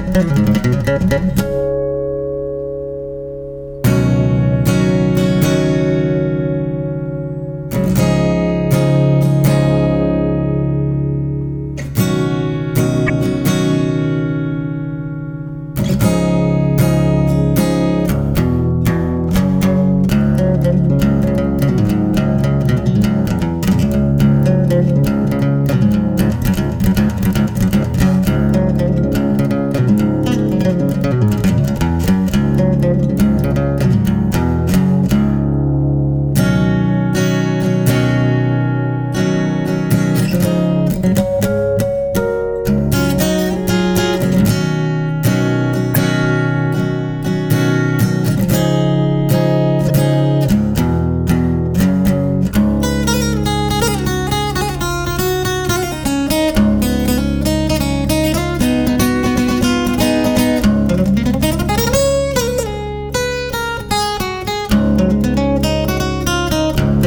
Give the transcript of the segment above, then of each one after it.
Thank you.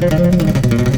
Gracias.